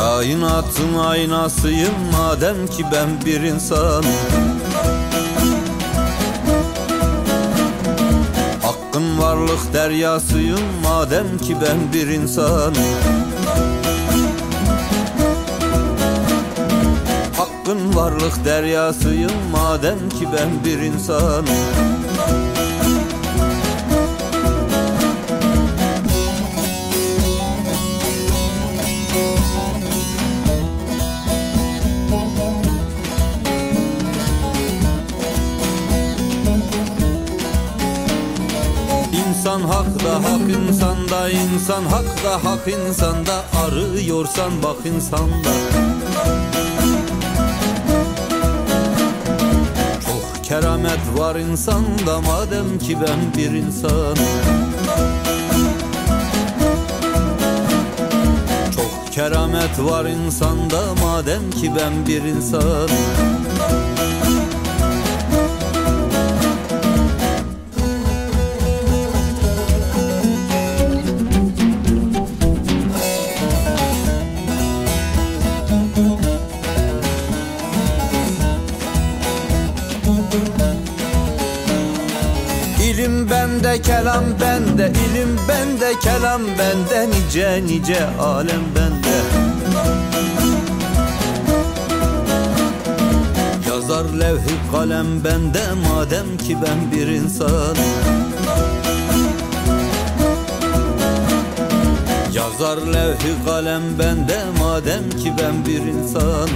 Kainatın aynasıyım madem ki ben bir insan. Hakkın varlık deryasıyım madem ki ben bir insan. Hakkın varlık deryasıyım madem ki ben bir insan İnsan hakta hak insanda insan hakta hak insanda arıyorsan bak insanda Çok keramet var insanda madem ki ben bir insan. Çok keramet var insanda madem ki ben bir insan İlim bende, kelam bende, ilim bende, kelam bende, nice nice alem bende. Yazar levh-i kalem bende, madem ki ben bir insan. Yazar levh-i kalem bende, madem ki ben bir insan.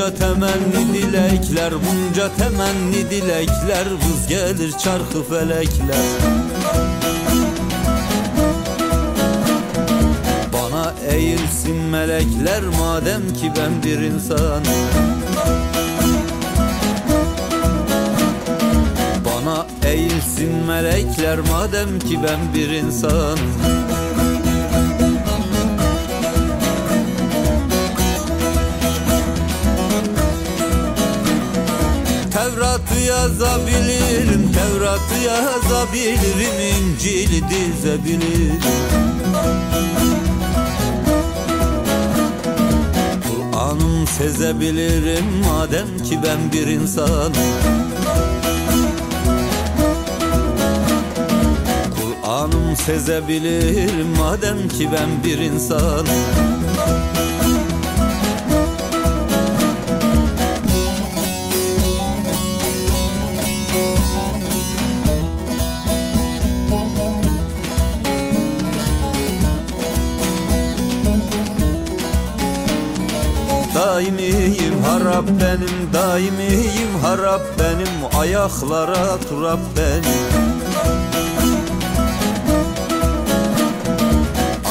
Bunca temenni dilekler, bunca temenni dilekler Vız gelir çarkı felekler. Bana eğilsin melekler madem ki ben bir insan. Bana eğilsin melekler madem ki ben bir insan Tevrat'ı yazabilirim, Tevrat'ı yazabilirim, İncil'i dizebilirim. Kur'an'ım sezebilirim, madem ki ben bir insan. Kur'an'ım sezebilirim, madem ki ben bir insan. Daimiyim harap benim Daimiyim harap benim Ayaklara turap benim.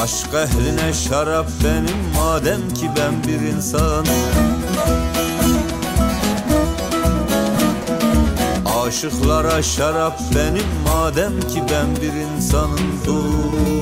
Aşk ehline şarap benim Madem ki ben bir insan Aşıklara şarap benim Madem ki ben bir insanım dur